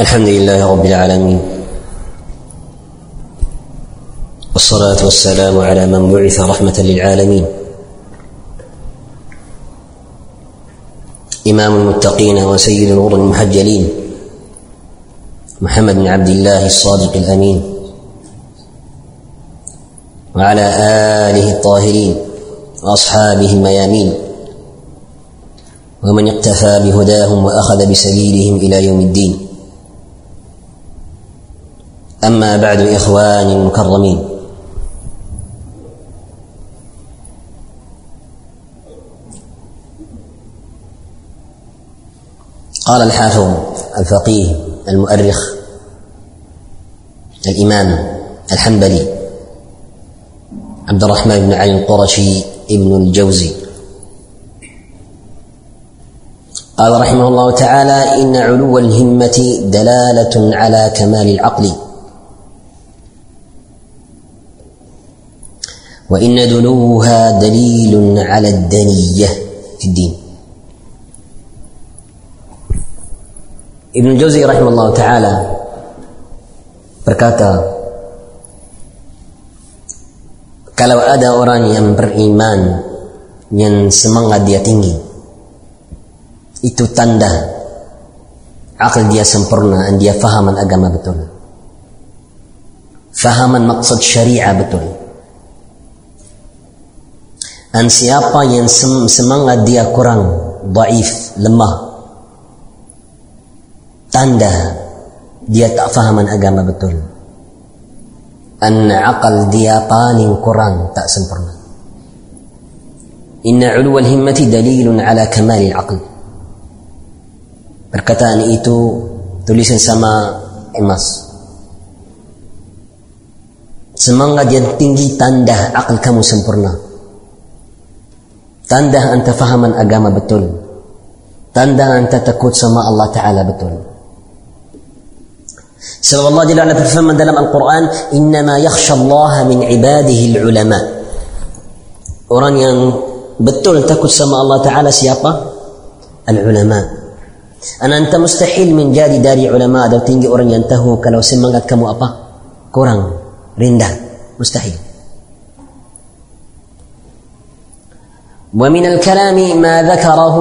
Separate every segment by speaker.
Speaker 1: الحمد لله رب العالمين والصلاة والسلام على من بعث رحمة للعالمين إمام المتقين وسيد الغر المحجلين محمد بن عبد الله الصادق الأمين وعلى آله الطاهرين وأصحابه الميامين ومن اقتفى بهداهم وأخذ بسبيلهم إلى يوم الدين أما بعد إخواني المكرمين. قال الحافظ الفقيه المؤرخ الإمام الحنبلي عبد الرحمن بن علي القرشي ابن الجوزي. قال رحمه الله تعالى إن علو الهمة دلالة على كمال العقل وإن دنوها دليل على الدنية في الدين Ibn Jauzi rahimahullah taala berkata kalau ada orang yang beriman yang semangat dia tinggi itu tanda akal dia sempurna dan dia fahaman agama betul fahaman maksud syariah betul dan siapa yang semangat dia kurang daif lemah. Tanda dia tak fahaman agama betul. An aqal dia paling kurang tak sempurna. Inna ulu himmati dalilun ala kamal al-aql. Perkataan itu tulisan sama emas. Semangat yang tinggi tanda akal kamu sempurna tanda anta fahaman agama betul tanda anta takut sama Allah Ta'ala betul Sebab Allah Jalla wa'ala berfirman dalam Al-Quran, Innama yakhsha Allah min ibadihi ulama. Orang yang betul takut sama Allah Ta'ala siapa? Al-ulama. Dan anta mustahil menjadi dari ulama atau tinggi orang yang tahu kalau semangat kamu apa? Kurang, rendah, mustahil. ومن الكلام ما ذكره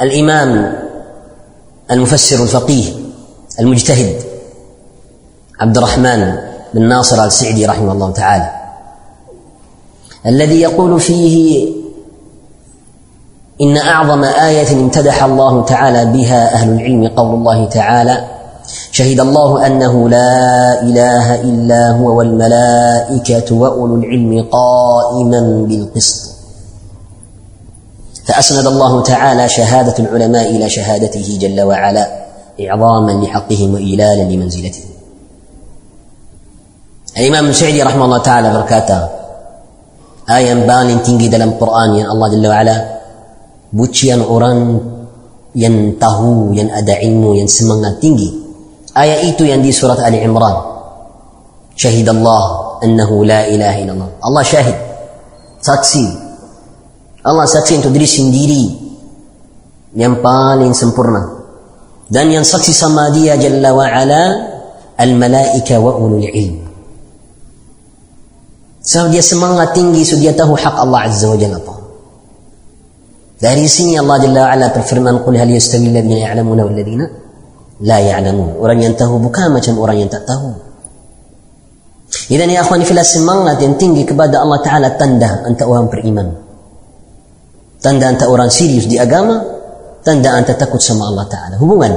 Speaker 1: الإمام المفسر الفقيه المجتهد عبد الرحمن بن ناصر السعدي رحمه الله تعالى الذي يقول فيه إن أعظم آية امتدح الله تعالى بها أهل العلم قول الله تعالى شهد الله أنه لا إله إلا هو والملائكة وأولو العلم قائما بالقسط. فأسند الله تعالى شهادة العلماء إلى شهادته جل وعلا إعظاما لحقهم وإيلالا لمنزلتهم الإمام السعدي رحمه الله تعالى ayat yang paling tinggi dalam Quran yang Allah Jalla wa'ala bucian orang yang tahu yang ada ilmu yang semangat آية إيتو يندي سورة آل عمران شهد الله أنه لا إله إلا الله الله شاهد ساكسي الله ساكسي أن دري سنديري ينبالين سمبرنا دان ينساكسي سمادية جل وعلا الملائكة وأولو العلم سوف دي سمانغا تنجي سديته حق الله عز وجل داري سيني الله جل وعلا تفرمان قل هل يستوي الذين يعلمون والذين la ya'lamun. Orang yang tahu bukan macam orang yang tak tahu. Idan ya akhwani fillah semangat yang tinggi kepada Allah Ta'ala tanda anta orang beriman. Tanda anta orang serius di agama tanda anta takut sama Allah Ta'ala. Hubungan.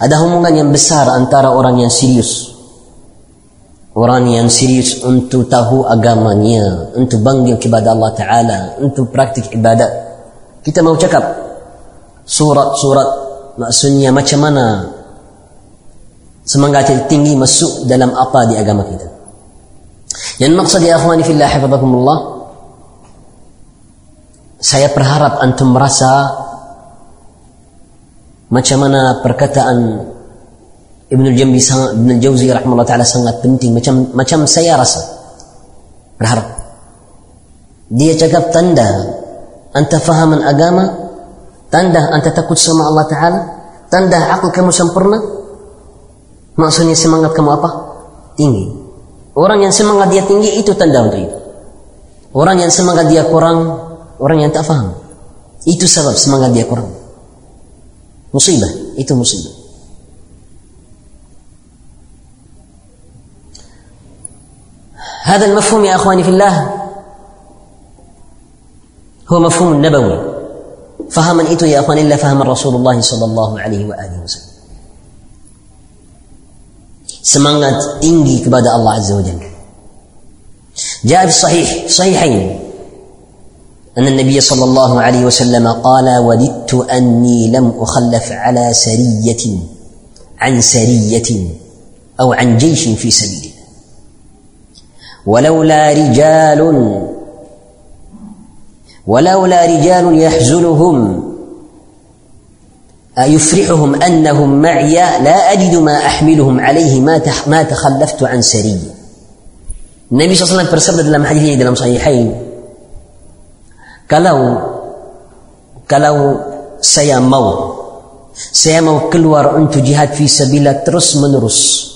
Speaker 1: Ada hubungan yang besar antara orang yang serius. Orang yang serius untuk tahu agamanya, untuk bangga kepada Allah Ta'ala, untuk praktik ibadat. Kita mau cakap surat-surat maksudnya macam mana? Semangat yang tinggi masuk dalam apa di agama kita. Yang maksud ya akhwani fillah hafizakumullah saya berharap antum merasa macam mana perkataan Ibn al-Jambi Ibn rahimahullah taala sangat penting. Macam macam saya rasa berharap. Dia cakap tanda anta fahaman agama tanda anta takut sama Allah taala Tanda akal kamu sempurna? Maksudnya semangat kamu apa? Tinggi. Orang yang semangat dia tinggi itu tanda untuk itu. Orang yang semangat dia kurang, orang yang tak faham. Itu sebab semangat dia kurang. Musibah, itu musibah. هذا المفهوم يا اخواني في الله هو مفهوم نبوي فهما itu يا اخواني إلا فهم رسول الله صلى الله عليه وآله وسلم. semangat tinggi kepada Allah Azza wa Jalla جاء في الصحيح صحيحين. أن النبي صلى الله عليه وسلم قال وددت أني لم أخلف على سرية عن سرية أو عن جيش في سبيل ولولا رجال ولولا رجال يحزنهم يفرحهم أنهم معي لا أجد ما أحملهم عليه ما ما تخلفت عن سرية النبي صلى الله عليه وسلم في لما حديثين دلما صحيحين كلو كلو سيامو سيامو كل وار أنت جهاد في سبيل ترس من رس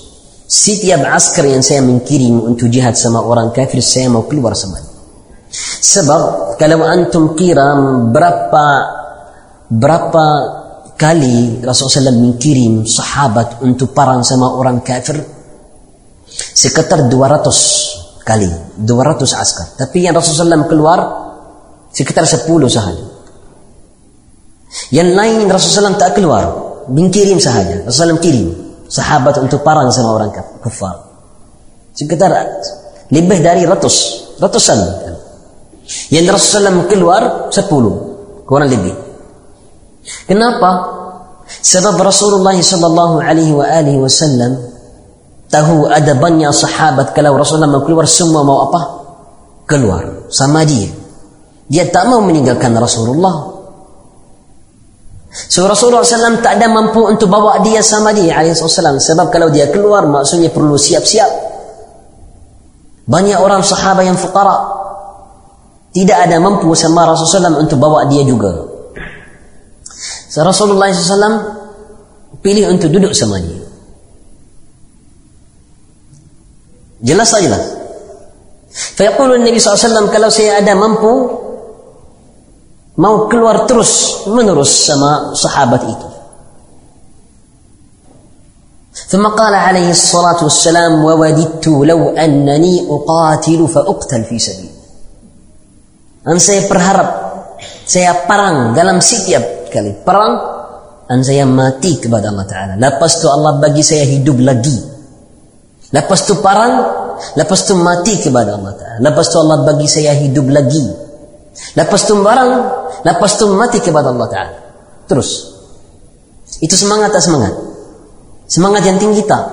Speaker 1: سيتي بعسكر ينسى من كريم أنت جهاد سما أوران كافر سيامو كل وار سمان Sebab kalau antum kira berapa berapa kali Rasulullah SAW mengirim sahabat untuk perang sama orang kafir, sekitar 200 kali, 200 askar. Tapi yang Rasulullah SAW keluar sekitar 10 sahaja. Yang lain Rasulullah SAW tak keluar, mengirim sahaja. Rasulullah SAW kirim sahabat untuk perang sama orang kafir. Sekitar lebih dari ratus, ratusan. Yang Rasulullah keluar sepuluh, kurang lebih. Kenapa? Sebab Rasulullah sallallahu alaihi wa alihi wasallam tahu ada banyak sahabat kalau Rasulullah mau keluar semua mau apa? Keluar sama dia. Dia tak mau meninggalkan Rasulullah So Rasulullah SAW tak ada mampu untuk bawa dia sama dia SAW. Sebab kalau dia keluar maksudnya perlu siap-siap. Banyak orang sahabat yang fuqara Tidak ada mampu sama Rasulullah SAW untuk bawa dia juga. So Rasulullah SAW pilih untuk duduk sama dia. Jelas tak jelas? Fayaqulu Nabi SAW kalau saya ada mampu mau keluar terus menerus sama sahabat itu. ثم قال عليه الصلاة والسلام ووددت لو أنني أقاتل فأقتل في سبيل dan saya berharap saya perang dalam setiap kali perang dan saya mati kepada Allah Ta'ala. Lepas tu Allah bagi saya hidup lagi. Lepas tu perang, lepas tu mati kepada Allah Ta'ala. Lepas tu Allah bagi saya hidup lagi. Lepas tu barang, lepas tu mati kepada Allah Ta'ala. Terus. Itu semangat tak semangat? Semangat yang tinggi tak?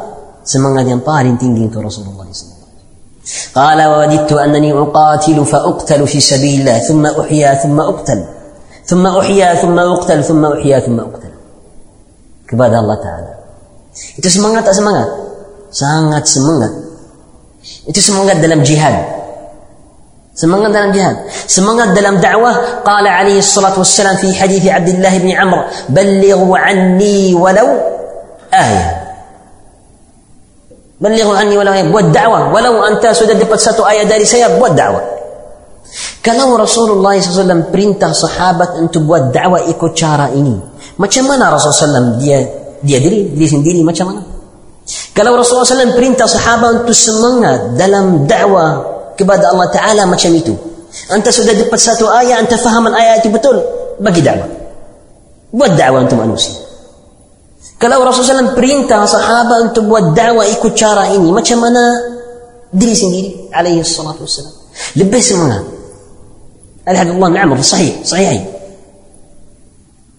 Speaker 1: Semangat yang paling tinggi itu Rasulullah SAW. قال ووددت أنني أقاتل فأقتل في سبيل الله ثم أحيا ثم أقتل ثم أحيا ثم أقتل ثم أحيا ثم أقتل kepada Allah Ta'ala itu semangat tak semangat? sangat semangat itu semangat dalam jihad semangat dalam jihad semangat dalam dakwah qala alaihi salatu wassalam fi hadis Abdullah bin Amr ballighu anni walau ayat ballighu anni walau ayat buat dakwah walau anta sudah dapat satu ayat dari saya buat dakwah kalau Rasulullah SAW perintah sahabat untuk buat dakwah ikut cara ini macam mana Rasulullah SAW dia dia diri diri sendiri macam mana kalau Rasulullah SAW perintah sahabat untuk semangat dalam dakwah kepada Allah Ta'ala macam itu. Anta sudah dapat satu ayat, anta fahaman ayat itu betul, bagi dakwah. Buat dakwah untuk manusia. Kalau Rasulullah SAW perintah sahabat untuk buat dakwah ikut cara ini, macam mana diri sendiri? Alaihi salatu wassalam. Lebih semangat. نعم في صحيح صحيح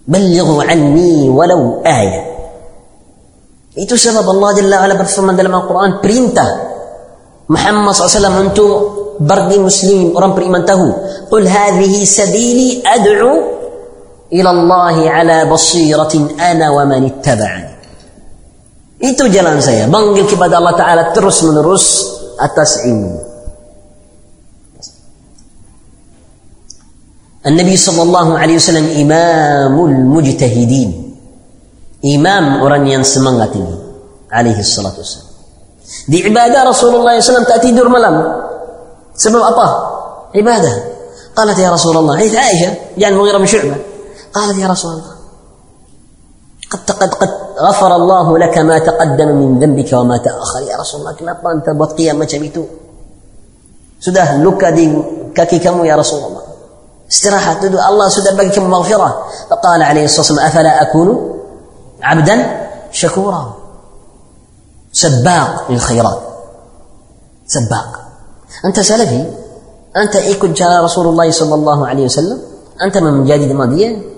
Speaker 1: بلغوا عني ولو آية itu sebab Allah Jalla wa'ala berfirman dalam Al-Quran perintah Muhammad SAW untuk bagi muslim orang beriman tahu qul hadhihi sabili ad'u Allah ala basiratin ana wa man ittaba'ani itu jalan saya panggil kepada Allah Ta'ala terus menerus atas ilmu النبي صلى الله عليه وسلم إمام المجتهدين imam orang yang semangat ini alaihi salatu wassalam di ibadah Rasulullah SAW tak tidur malam sebab apa ibadah قالت يا رسول الله حديث عائشة جاء المغيرة بن شعبة قالت يا رسول الله قد قد قد غفر الله لك ما تقدم من ذنبك وما تأخر. يا رسول الله كما أنت بط قيام شبيتو سده لوكا دي كاكي كمو يا رسول الله. استراحة تدو الله سده بك مغفرة. فقال عليه الصلاة والسلام أفلا أكون عبدا شكورا؟ سباق للخيرات. سباق. أنت سلفي. أنت إيكو جاء رسول الله صلى الله عليه وسلم. أنت من مجادد ماديا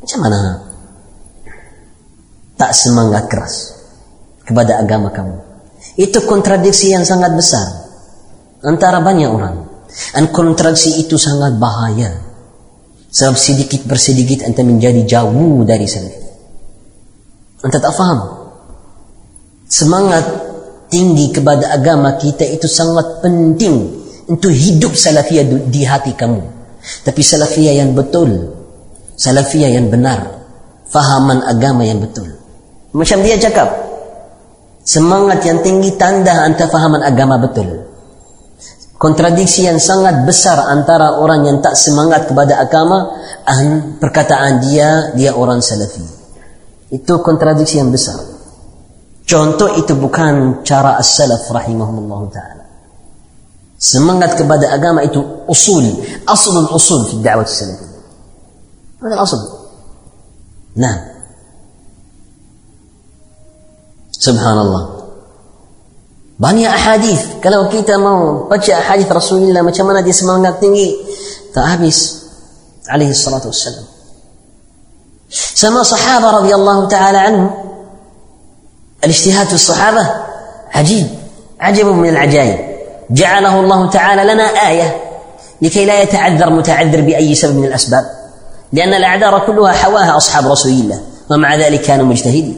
Speaker 1: macam mana? Tak semangat keras kepada agama kamu. Itu kontradiksi yang sangat besar antara banyak orang. Dan kontradiksi itu sangat bahaya. Sebab sedikit bersedikit anda menjadi jauh dari salaf anda tak faham? Semangat tinggi kepada agama kita itu sangat penting untuk hidup salafiyah di hati kamu. Tapi salafiyah yang betul salafiyah yang benar fahaman agama yang betul. Macam dia cakap semangat yang tinggi tanda anda fahaman agama betul. Kontradiksi yang sangat besar antara orang yang tak semangat kepada agama dan perkataan dia dia orang salafi. Itu kontradiksi yang besar. Contoh itu bukan cara as-salaf rahimahumullah ta'ala. Semangat kepada agama itu usul aslul usul di dakwah salafi هذا الأصل. نعم. سبحان الله بني أحاديث كلو كيتا ما بجي أحاديث رسول الله ما كمان دي اسمه عنك تنجي تأبيس عليه الصلاة والسلام سما صحابة رضي الله تعالى عنه الاجتهاد في الصحابة عجيب عجب من العجائب جعله الله تعالى لنا آية لكي لا يتعذر متعذر بأي سبب من الأسباب لأن الأعذار كلها حواها أصحاب رسول الله ومع ذلك كانوا مجتهدين.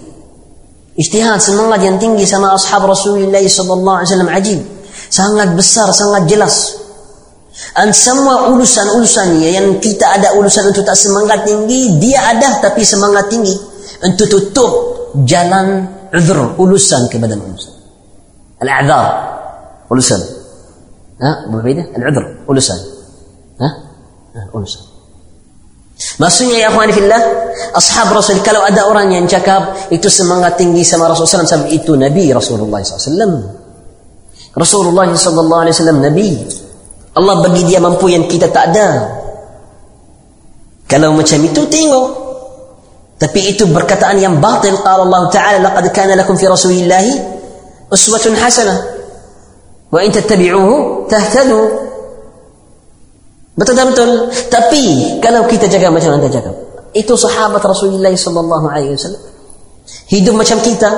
Speaker 1: اجتهاد سلم الله ينتنقي سما أصحاب رسول الله صلى الله عليه وسلم عجيب. سنغت بسار سنغت جلس أن سموا أولسان أولسان يعني كيتا أدا أولسان أنتو تأسمنغت تنقي دي أدا تبي سمنغت تنقي أنتو تتوه جلن عذر أولسان كبدن أولسان الأعذار أولسان ها أبو العذر أولسان ها أولسان Maksudnya ya akhwani fillah, ashab Rasul kalau ada orang yang cakap itu semangat tinggi sama Rasulullah SAW itu Nabi Rasulullah SAW. Rasulullah SAW Nabi. Allah bagi dia mampu yang kita tak ada. Kalau macam itu tengok. Tapi itu berkataan yang batil. Qala Allah Ta'ala laqad kana lakum fi Rasulillah uswatun hasanah. Wa in tattabi'uhu tahtadu. Betul tak betul? Tapi kalau kita jaga macam anda cakap, itu sahabat Rasulullah sallallahu alaihi wasallam. Hidup macam kita,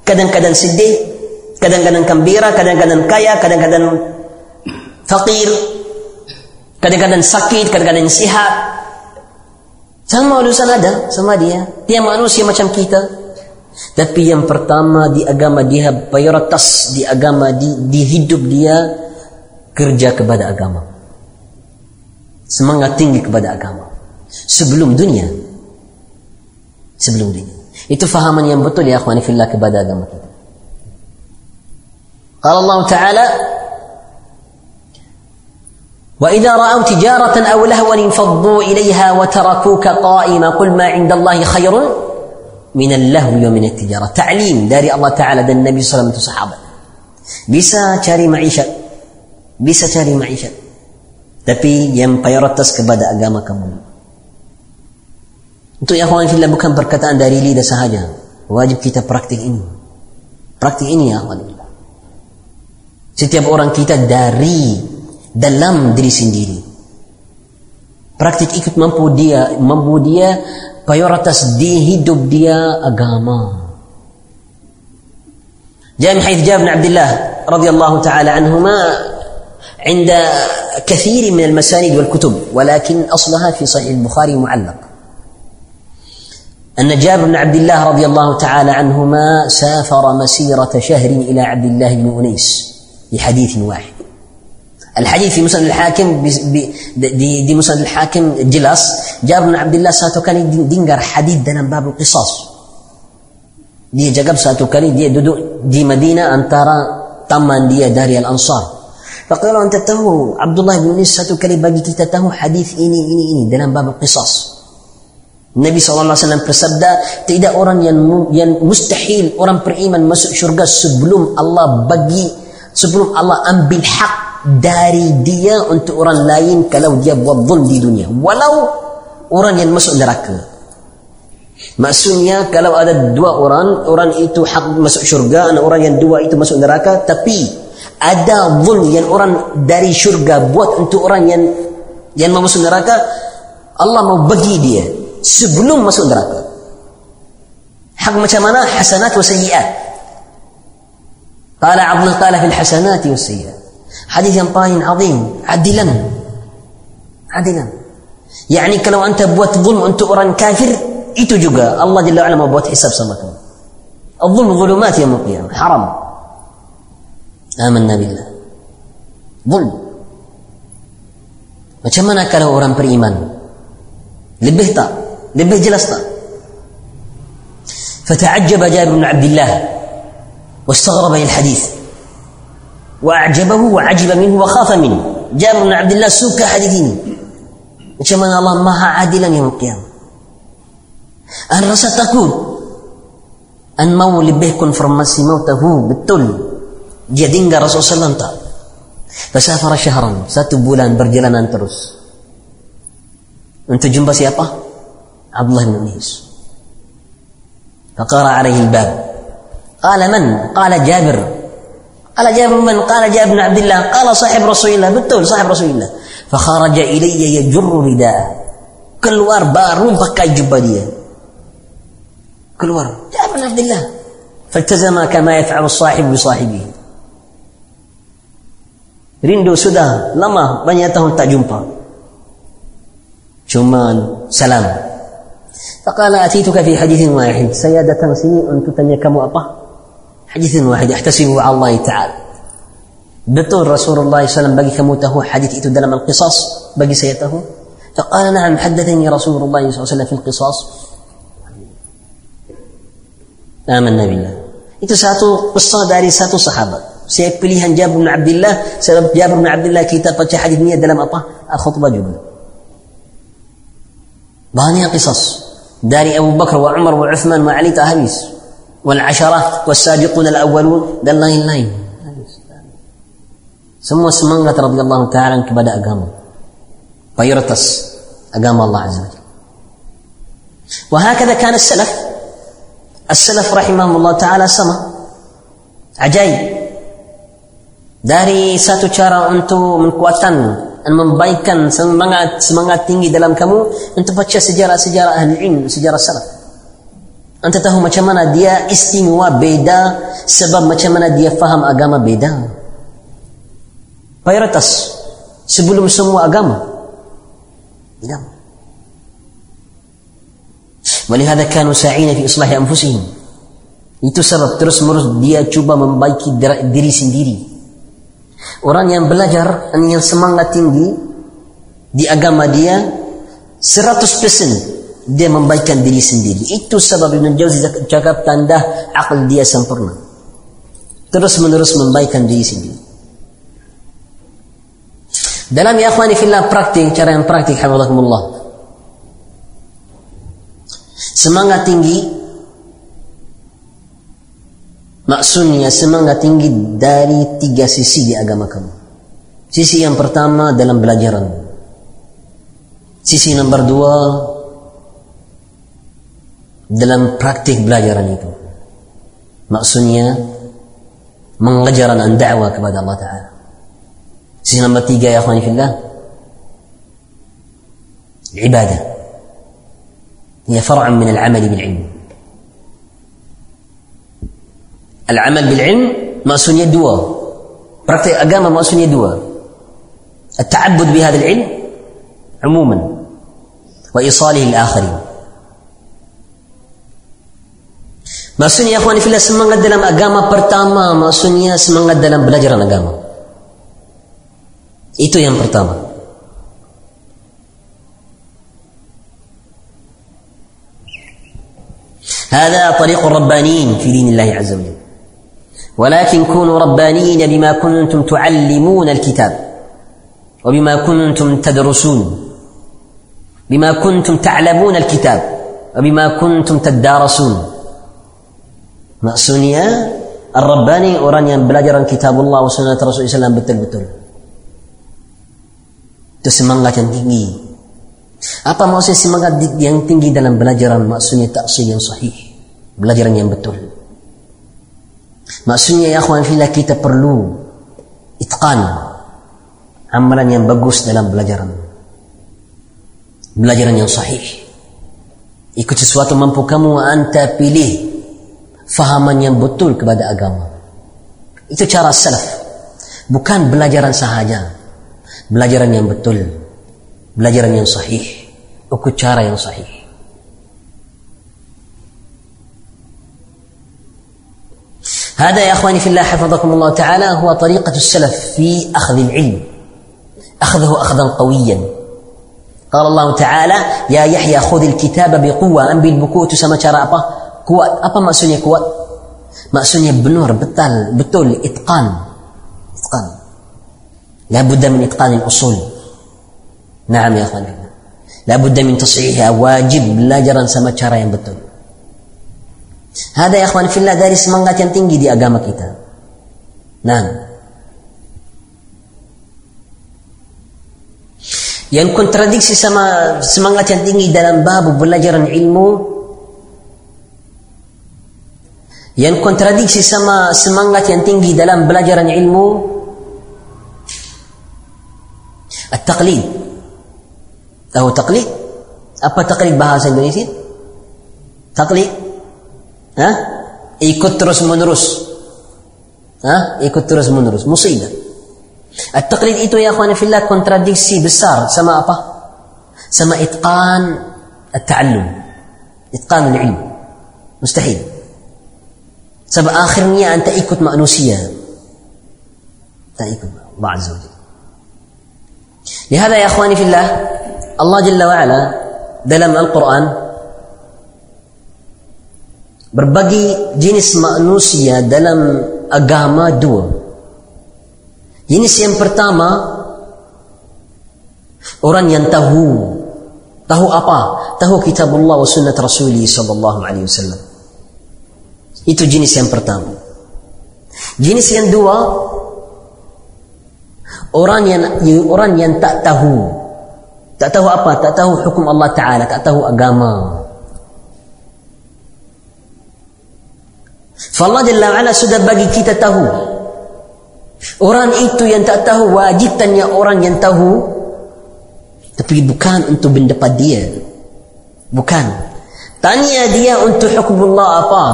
Speaker 1: kadang-kadang sedih, kadang-kadang gembira, kadang-kadang kaya, kadang-kadang fakir, kadang-kadang sakit, kadang-kadang sihat. Sama urusan ada sama dia. Dia manusia macam kita. Tapi yang pertama di agama dia prioritas di agama di, di hidup dia kerja kepada agama semangat tinggi kepada agama. Sebelum dunia. Sebelum dunia. Itu fahaman yang betul ya akhwani fillah kepada agama kita. قال الله تعالى وإذا رأوا تجارة أو لهوا انفضوا إليها وتركوك قائما قل ما عند الله خير من اللهو ومن التجارة تعليم داري الله تعالى ده النبي صلى الله عليه وسلم bisa cari maisha bisa cari maisha tapi yang prioritas kepada agama kamu. Untuk ya kawan fillah bukan perkataan dari lidah sahaja. Wajib kita praktik ini. Praktik ini ya Allah. fillah. Setiap orang kita dari dalam diri sendiri. Praktik ikut mampu dia, mampu dia prioritas di hidup dia agama. Jami Haithja bin Abdullah radhiyallahu taala anhuma عند كثير من المسانيد والكتب ولكن أصلها في صحيح البخاري معلق. أن جابر بن عبد الله رضي الله تعالى عنهما سافر مسيرة شهر إلى عبد الله بن أنيس بحديث واحد. الحديث في مسند الحاكم دي, دي مسند الحاكم جلاس جابر بن عبد الله ساتو كان دينجر حديث دنا باب القصاص. Dia jawab satu kali dia duduk di Madinah antara taman dia dari Al-Ansar. Faqala anta tahu Abdullah bin Unis satu kali bagi kita tahu hadis ini ini ini dalam bab qisas. Nabi SAW bersabda tidak orang yang yang mustahil orang beriman masuk syurga sebelum Allah bagi sebelum Allah ambil hak dari dia untuk orang lain kalau dia buat zulm di dunia walau orang yang masuk neraka maksudnya kalau ada dua orang orang itu hak masuk syurga dan orang yang dua itu masuk neraka tapi ada zulm yang orang dari syurga buat untuk orang yang yang masuk neraka Allah mau bagi dia sebelum masuk neraka. Hak macam mana? Hasanat wa sayyiat. Qala Abdul qala fil hasanat wa sayyiat. Hadis yang paling azim, adilan. Adilan. Yani kalau anda buat zulm untuk orang kafir, itu juga Allah Jalla wa'ala mau buat hisab sama kamu. الظلم ظلمات يوم القيامة حرام آمنا بالله ظلم macam mana kalau orang beriman lebih tak lebih jelas tak فتعجب جابر بن عبد الله واستغرب الحديث وأعجبه وعجب منه وخاف منه جابر بن عبد الله سوك حديث ini macam mana Allah maha adilan yang qiyamah an rasa takut an mau lebih konfirmasi mau tahu betul dia tinggal Rasulullah SAW tak? فسافر شهرا satu bulan berjalanan terus. Untuk jumpa siapa? فقرأ عليه الباب قال من؟ قال جابر قال جابر من؟ قال جابر بن عبد الله قال صاحب رسول الله بالتول صاحب رسول الله فخرج إلي يجر رداءه keluar baru pakai jubah dia. Keluar. بن عبد الله فالتزم كما يفعل الصاحب بصاحبه rindu sudah lama banyak tahun tak jumpa. Cuma salam. فقال أتيتك في حديث واحد سيادة سني أن تتني كم أبا حديث واحد أحتسبه على بطول رسول الله صلى الله عليه وسلم بقي كموته حديث إتو دلم القصاص بقي سيته فقال نعم حدثني رسول الله صلى الله عليه وسلم في القصاص itu satu قصة dari satu sahabat. Saya pilihan Jabir bin Abdullah sebab Jabir bin Abdullah kita baca hadisnya dalam apa khutbah juga banyak kisah داري أبو بكر وعمر وعثمان وعلي تهبيس والعشرة والسابقون الأولون dan lain-lain semua semangat radhiyallahu taala kepada agama mayoritas agama Allah azza wajalla وهكذا كان السلف السلف رحمهم الله تعالى sama ajaib dari satu cara untuk menguatkan dan membaikkan semangat semangat tinggi dalam kamu untuk baca sejarah-sejarah ahli ilmu, sejarah salaf. Anda tahu macam mana dia istimewa beda sebab macam mana dia faham agama beda. Prioritas sebelum semua agama. Agama. ولهذا كانوا ساعين في إصلاح أنفسهم itu sebab terus menerus dia cuba membaiki diri sendiri Orang yang belajar dan yang semangat tinggi di agama dia 100% dia membaikkan diri sendiri. Itu sebab Ibn Jauzi cakap tanda akal dia sempurna. Terus menerus membaikkan diri sendiri. Dalam ya akhwani fillah praktik, cara yang praktik hafizahumullah. Semangat tinggi Maksudnya semangat tinggi dari tiga sisi di agama kamu. Sisi yang pertama dalam belajaran. Sisi nomor dua dalam praktik belajaran itu. Maksudnya mengajar dan dakwah kepada Allah Taala. Sisi nomor tiga ya akhwani ibadah. Ia far'an min al-amal bil. maksudnya dua. Praktik agama maksudnya dua. At-ta'abbud bi hadzal ilm umuman wa isalih al-akharin. Maksudnya akhwan fillah semangat dalam agama pertama maksudnya semangat dalam belajar agama. Itu yang pertama. هذا طريق الربانيين في دين الله عز وجل ولكن كونوا ربانيين بما كنتم تعلمون الكتاب وبما كنتم تدرسون بما كنتم تعلمون الكتاب وبما كنتم تدارسون. مأسونية الرباني أوراني بلاجر كتاب الله وسنة رسول الله بتل بتل تسمعك تنتمي apa maksudnya semangat yang tinggi dalam belajaran? Maksudnya taksir yang sahih. صحيح yang betul. Maksudnya ya akhwan fillah kita perlu itqan amalan yang bagus dalam belajaran. Belajaran yang sahih. Ikut sesuatu mampu kamu anta pilih fahaman yang betul kepada agama. Itu cara salaf. Bukan belajaran sahaja. Belajaran yang betul. Belajaran yang sahih. Ikut cara yang sahih هذا يا إخواني في الله حفظكم الله تعالى هو طريقة السلف في أخذ العلم. أخذه أخذا قويا. قال الله تعالى يا يحيى خذ الكتاب بقوة ام بالبكوت سما cara apa kuat apa maksudnya kuat maksudnya benar betul betul itqan itqan لا بد من إتقان الأصول. نعم يا أخواني. لا بد من تصحيحها. واجب belajaran sama cara yang betul Ada ya ikhwan fillah dari semangat yang tinggi di agama kita. Nah, yang kontradiksi sama semangat yang tinggi dalam bab pembelajaran ilmu yang kontradiksi sama semangat yang tinggi dalam pelajaran ilmu at-taqlid. Tahu taqlid? Apa taqlid bahasa Indonesia? Taqlid. Ha ikut terus menerus ha ikut terus menerus musibah التقليد itu ya akhwan fillah kontradiksi besar sama apa sama itqan التعلم itqan العلم mustahil sebab akhirnya anda ikut manusia tak ikut Allah Azza wa Jalla لهذا يا اخواني في الله الله جل وعلا dalam Al-Quran berbagi jenis manusia dalam agama dua. Jenis yang pertama orang yang tahu tahu apa? Tahu kitab Allah wa sunnat Rasulullah sallallahu alaihi wasallam. Itu jenis yang pertama. Jenis yang dua orang yang orang yang tak tahu tak tahu apa tak tahu hukum Allah taala tak tahu agama Allah Jalla wa'ala sudah bagi kita tahu. Orang itu yang tak tahu wajib tanya orang yang tahu. Tapi bukan untuk mendapat dia. Bukan. Tanya dia untuk hukum Allah apa.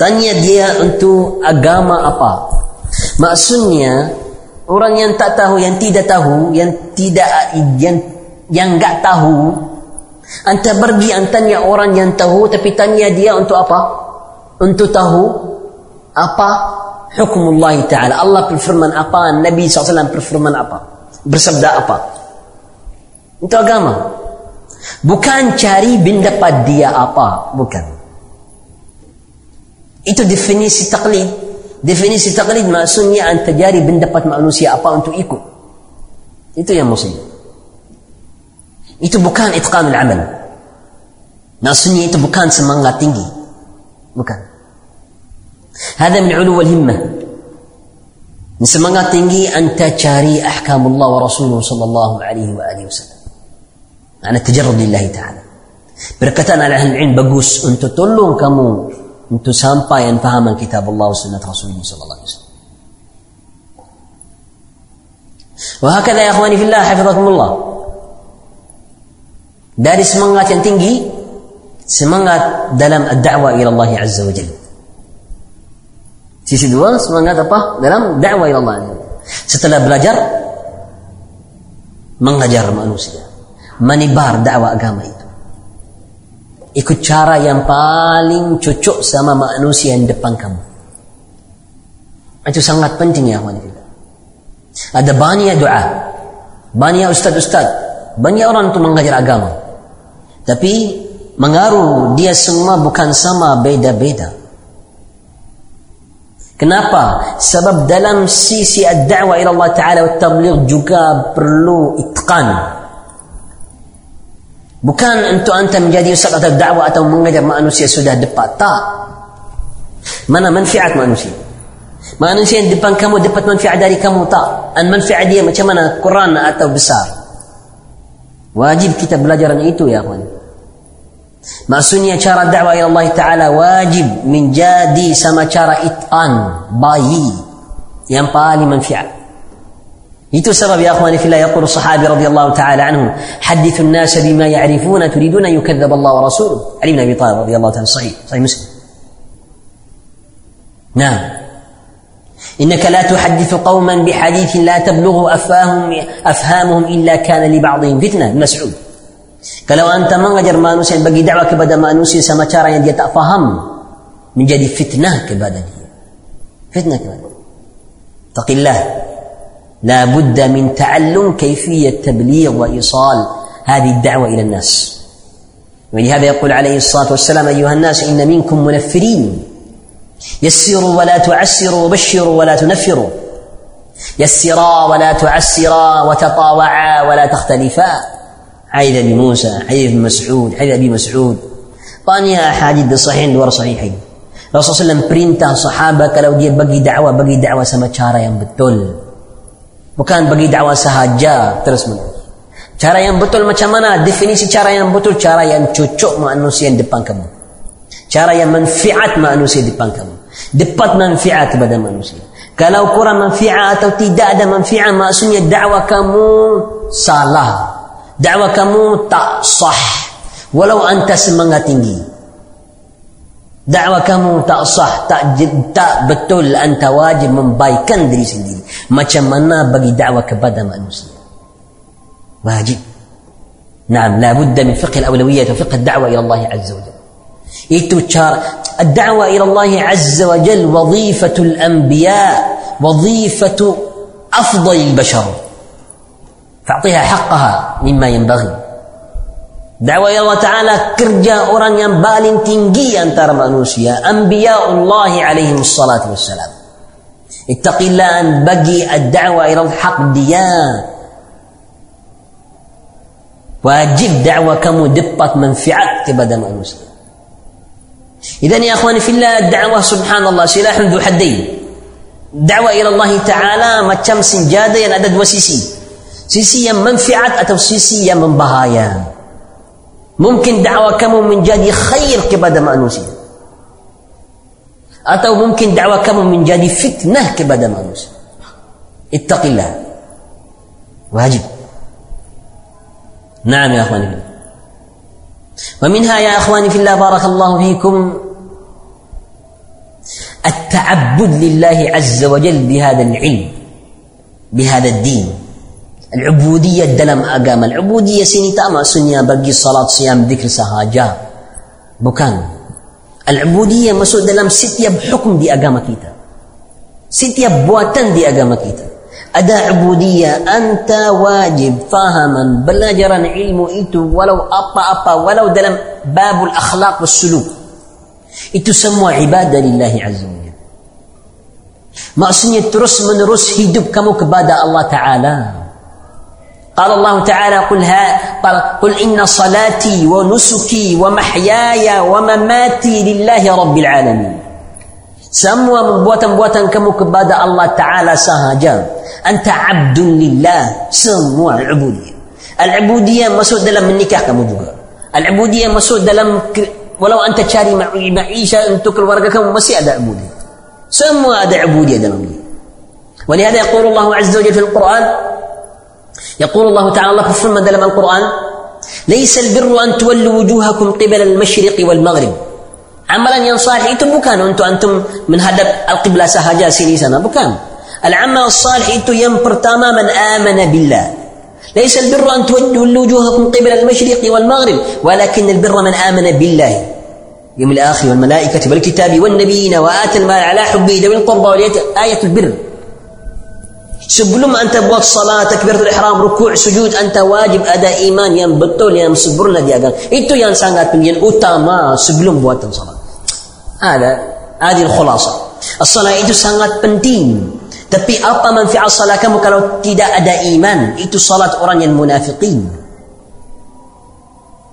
Speaker 1: Tanya dia untuk agama apa. Maksudnya orang yang tak tahu yang tidak tahu yang tidak yang yang enggak tahu anta pergi antanya orang yang tahu tapi tanya dia untuk apa untuk tahu apa hukum Allah Ta'ala Allah berfirman apa Nabi SAW berfirman apa bersabda apa itu agama bukan cari mendapat dia apa bukan itu definisi taklid Definisi taklid maksudnya anda jari pendapat manusia apa untuk ikut. Itu yang musibah. Itu bukan itqanul amal. Maksudnya itu bukan semangat tinggi. Bukan. هذا من علو الهمة. نسمعنا تنجي أن تشاري أحكام الله ورسوله صلى الله عليه وآله وسلم. أنا التجرد لله تعالى. بركتنا على أهل العلم بقوس. أنتو تلون كمو. أنتو سامبا ينفهم كتاب الله وسنة رسوله صلى الله عليه وسلم. وهكذا يا أخواني في الله حفظكم الله. داري سمعنا تنجي سمعنا دلم الدعوة إلى الله عز وجل. Sisi dua semangat apa? Dalam dakwah ila Allah. Setelah belajar mengajar manusia. Menibar dakwah agama itu. Ikut cara yang paling cocok sama manusia yang depan kamu. Itu sangat penting ya wanita. Ada banyak doa, banyak ustaz-ustaz, banyak orang untuk mengajar agama. Tapi mengaruh dia semua bukan sama beda-beda Kenapa? Sebab dalam sisi ad-da'wah ila Allah Ta'ala wa tabligh juga perlu itqan. Bukan untuk anda menjadi ustaz atau dakwah atau mengajar manusia sudah dapat. Tak. Mana manfaat manusia? Manusia yang depan kamu dapat manfaat dari kamu tak? Dan manfaat dia macam mana? Quran atau besar? Wajib kita belajar itu ya kawan. ما سني شارة الدعوة إلى الله تعالى واجب من جادي سما شارة إتقان باي ينبالي من فعل يتو سبب يا أخواني في الله يقول الصحابي رضي الله تعالى عنه حدث الناس بما يعرفون تريدون أن يكذب الله ورسوله علي أبي طالب رضي الله تعالى صحيح صحيح مسلم نعم إنك لا تحدث قوما بحديث لا تبلغ أفهامهم إلا كان لبعضهم فتنة مسعود Kalau anda mengajar manusia bagi dakwah kepada manusia sama cara yang dia tak faham menjadi fitnah kepada dia. Fitnah kepada dia. Taqillah. لا بد من تعلم كيفية تبليغ وإيصال هذه الدعوة إلى الناس ولهذا يقول عليه الصلاة والسلام أيها الناس إن منكم منفرين يسروا ولا تعسروا وبشروا ولا تنفروا يسرا ولا تعسرا وتطاوعا ولا تختلفا حديث ابي موسى حديث ابن مسعود حديث ابي مسعود banyak hadis di sahih luar sahihain Rasulullah SAW perintah sahabat kalau dia bagi dakwah bagi dakwah sama cara yang betul bukan bagi dakwah sahaja terus menerus cara yang betul macam mana definisi cara yang betul cara yang cocok manusia yang depan kamu cara yang manfaat manusia depan kamu dapat manfaat kepada manusia kalau kurang manfaat atau tidak ada manfaat maksudnya dakwah kamu salah Dakwah kamu tak sah walau anda semangat tinggi dakwah kamu tak sah tak tak betul anda wajib membaikkan diri sendiri macam mana bagi dakwah kepada manusia wajib نعم لا بد من فقه الأولويات وفقه الدعوة إلى الله عز وجل cara الدعوة إلى الله عز وجل وظيفة الأنبياء وظيفة أفضل البشر فأعطيها حقها مما ينبغي. دعوة إلى الله تعالى كرجا أوران ينبال تنجي أن ترى مانوسيا أنبياء الله عليهم الصلاة والسلام. اتق الله أن بقي الدعوة إلى الحق ديان. واجب دعوة كم دبت منفعة كبدا مانوسيا إذا يا أخواني في الله الدعوة سبحان الله. سلاح ذو حدين. دعوة إلى الله تعالى ما تشمس جادة ينادد وسيسي سيسيا منفعة أو سيسيا من بهايا ممكن دعوة كم من جادي خير كبد ما نوسي أو ممكن دعوة كم من جادي فتنة كبد ما نوسي اتق الله واجب نعم يا أخواني في الله ومنها يا أخواني في الله بارك الله فيكم التعبد لله عز وجل بهذا العلم بهذا الدين العبودية الدلم أقام. العبودية سيني تامع سنيا بقي الصلاة صيام ذكر سهاجا. بكان. العبودية مسؤول دلم ستيا بحكم دي أقام كيتا. ستيا بواتن دي أقام كيتا. أدا عبودية أنت واجب فاهما. بلاجرا علم إتو ولو أبا أبا ولو دلم باب الأخلاق والسلوك. إتو سموا عبادة لله عز وجل. ما سنية رس من رس هيدوب كموك بادا الله تعالى. قال الله تعالى قل ها قال قل إن صلاتي ونسكي ومحياي ومماتي لله رب العالمين. سموا مبوتا مبوتا كمك بدا الله تعالى سهجا انت عبد لله سموا العبوديه العبوديه مسود لم النكاح كم العبوديه مسود لم ولو انت شاري معيشه انتك الورقه كم مسي هذا عبوديه سموا هذا عبوديه دلمني. ولهذا يقول الله عز وجل في القران يقول الله تعالى الله في dalam Al-Quran ليس البر أن تولوا وجوهكم قبل المشرق والمغرب. amalan yang salih itu bukan untuk antum menghadap sahaja sini sana bukan. al-amal salih itu yang pertama man amana billah ليس البر أن تولوا وجوهكم قبل المشرق والمغرب ولكن البر من آمن بالله. يوم الآخر والملائكة والكتاب والنبيين وآتى المال على حبه ذوي القربى آية البر. Sebelum anda buat salat, takbiratul ihram, rukuk, sujud, anda wajib ada iman yang betul, yang sempurna di agama. Itu yang sangat penting, utama sebelum buatan salat. Ada, ada khulasa. Salat itu sangat penting. Tapi apa manfaat salat kamu kalau tidak ada iman? Itu salat orang yang munafiqin.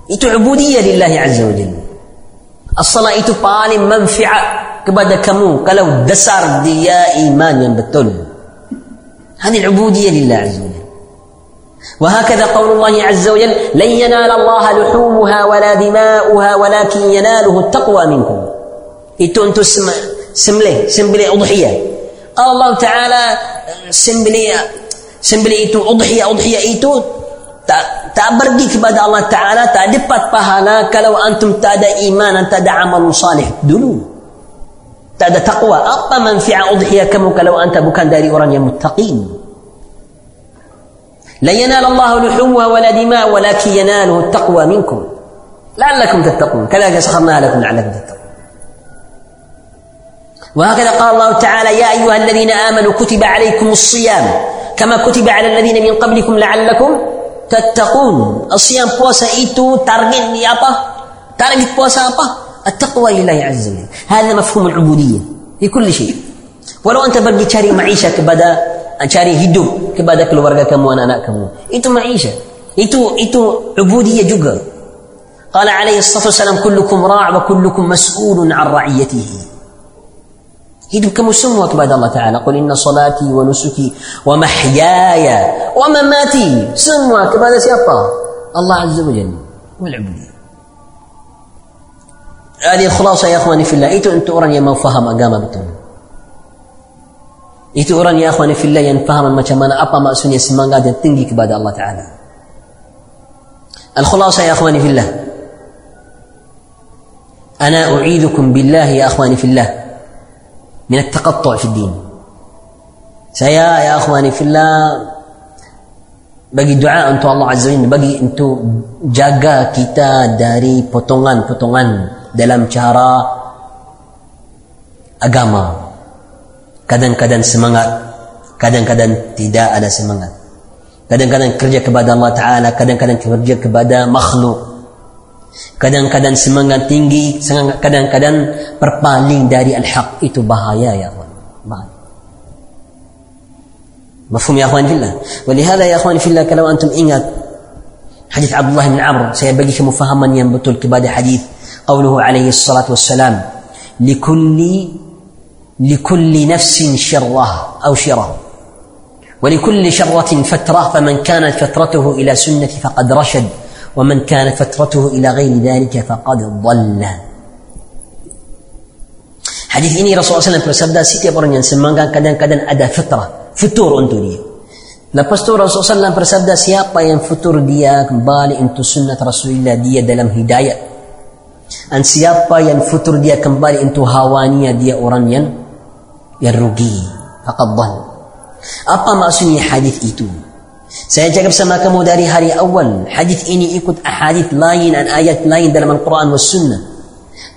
Speaker 1: Itu ubudiyah lillahi azza wa jalla. As-salat itu paling manfaat kepada kamu kalau dasar dia iman yang betul. هذه العبودية لله عز وجل. وهكذا قول الله عز وجل لن ينال الله لحومها ولا دماؤها ولكن يناله التقوى منكم. يتون تسمع سمبلي سمبلي أضحية قال الله تعالى سمبلي سمبلي إيتو أضحية أضحية إيتو تأبرقي بعد الله تعالى تأدبت بها لا لو أنتم تأدى إيمانا تدعم عمل صالح دلو Taqwa. Apa manfaat udhiyah kamu kalau anda bukan dari orang yang muttaqin? لا ينال الله لحومها ولا دماء ولكن يناله التقوى منكم لعلكم تتقون كذلك سخرنا لكم لعلكم تتقون وهكذا قال الله تعالى يا أيها الذين آمنوا كتب عليكم الصيام كما كتب على الذين من قبلكم لعلكم تتقون الصيام puasa itu target apa? Target puasa apa? التقوى لله عز وجل. هذا مفهوم العبودية في كل شيء. ولو أنت بقي cari معيشة kepada cari hidup kepada keluarga kamu anak-anak kamu itu معيشة. itu itu عبودية juga قال عليه الصلاة والسلام كلكم راع وكلكم مسؤول عن رعيته. hidup kamu semua kepada Allah Ta'ala قل إن صلاتي ونسكي ومحياي ومماتي. kepada siapa Allah Azza wa Jalla والعبودية Ini khulasa ya akhwani fillah. Itu untuk orang yang mau faham agama betul. Itu orang ya akhwani fillah yang faham macam mana apa maksudnya semangat yang tinggi kepada Allah Ta'ala. Al-khulasa ya akhwani fillah. Ana u'idukum billah ya akhwani fillah. Min at-taqattu' fi din. Saya ya akhwani fillah bagi doa untuk Allah Azza wa Jalla bagi untuk jaga kita dari potongan-potongan dalam cara agama. Kadang-kadang semangat, kadang-kadang tidak ada semangat. Kadang-kadang kerja kepada Allah Ta'ala, kadang-kadang kerja kepada makhluk. Kadang-kadang semangat tinggi, kadang-kadang berpaling dari al-haq. Itu bahaya, ya Allah. Bahaya. Mafhum ya akhwan fillah. Walihala ya akhwan fillah kalau antum ingat hadis Abdullah bin Amr saya bagi kamu fahaman yang betul kepada hadis قوله عليه الصلاة والسلام لكل لكل نفس شرة أو شرة. ولكل شرة فترة فمن كانت فترته إلى سنة فقد رشد ومن كانت فترته إلى غير ذلك فقد ضل. حديث إني رسول الله صلى الله عليه وسلم سيتي برنيان سمان كان كدن كدن أدا فترة فتور أنتو دي لبس تو رسول الله صلى الله عليه وسلم سيابا ينفتور دياك بالي أنتو سنة رسول الله دي دلم هداية Dan siapa yang futur dia kembali untuk hawanya dia orang yang yang rugi. Faqad Apa maksudnya hadis itu? Saya cakap sama kamu dari hari awal. Hadis ini ikut hadis lain dan ayat lain dalam Al-Quran dan Sunnah.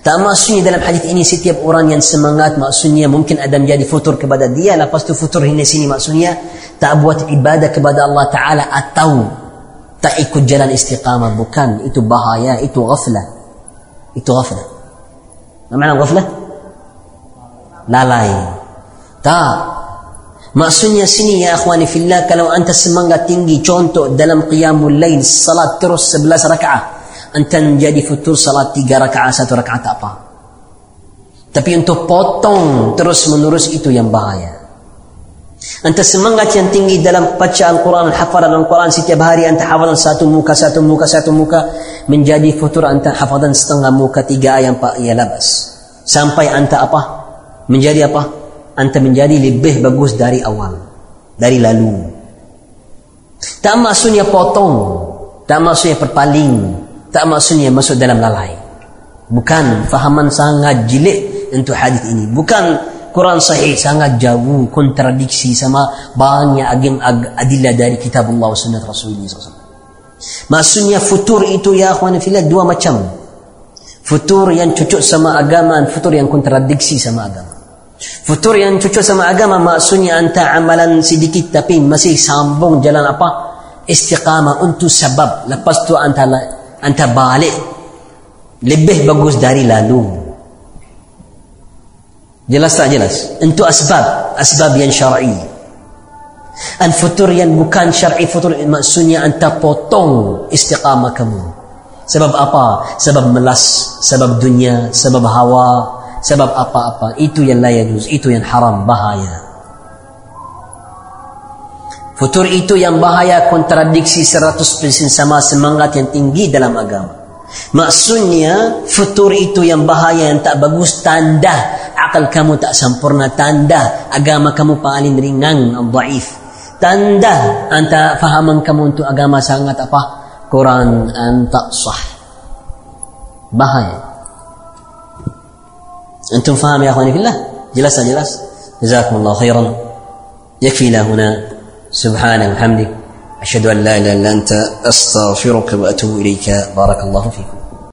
Speaker 1: Tak maksudnya dalam hadis ini setiap orang yang semangat maksudnya mungkin ada menjadi futur kepada dia lepas tu futur ini sini maksudnya tak buat ibadah kepada Allah Ta'ala atau tak ikut jalan istiqamah bukan itu bahaya itu ghaflah itu ghaflah ما معنى غفلة lalai tak maksudnya sini ya akhwani fillah kalau anta semangat tinggi contoh dalam qiyamul lail salat terus 11 rakaat anta menjadi futur salat 3 rakaat satu rakaat apa tapi untuk potong terus menerus itu yang bahaya Anta semangat yang tinggi dalam baca Al-Quran, hafalan Al-Quran setiap hari anta hafalan satu muka, satu muka, satu muka menjadi futur anta hafalan setengah muka tiga ayat pak ia labas. Sampai anta apa? Menjadi apa? Anta menjadi lebih bagus dari awal. Dari lalu. Tak maksudnya potong. Tak maksudnya perpaling. Tak maksudnya masuk dalam lalai. Bukan fahaman sangat jilid untuk hadis ini. Bukan Quran sahih sangat jauh kontradiksi sama banyak agam adillah dari kitab Allah sunnah Rasulullah SAW. Maksudnya futur itu ya akhwan fillah dua macam. Futur yang cocok sama agama dan futur yang kontradiksi sama agama. Futur yang cocok sama agama maksudnya anta amalan sedikit tapi masih sambung jalan apa? Istiqamah untuk sebab. Lepas tu anta anta balik lebih bagus dari lalu. Jelas tak jelas? Untuk asbab, asbab yang syar'i. An futur yang bukan syar'i futur maksudnya anta potong istiqamah kamu. Sebab apa? Sebab melas, sebab dunia, sebab hawa, sebab apa-apa. Itu yang la yajuz, itu yang haram, bahaya. Futur itu yang bahaya kontradiksi 100% sama semangat yang tinggi dalam agama. Maksudnya futur itu yang bahaya yang tak bagus tanda akal kamu tak sempurna tanda agama kamu paling ringan dhaif tanda anta fahaman kamu untuk agama sangat apa Quran anta sah bahaya antum faham ya akhwani fillah jelas jelas jazakumullah khairan yakfi la huna سبحانك وبحمدك أشهد أن لا إله إلا أنت أستغفرك وأتوب إليك. بارك الله فيكم.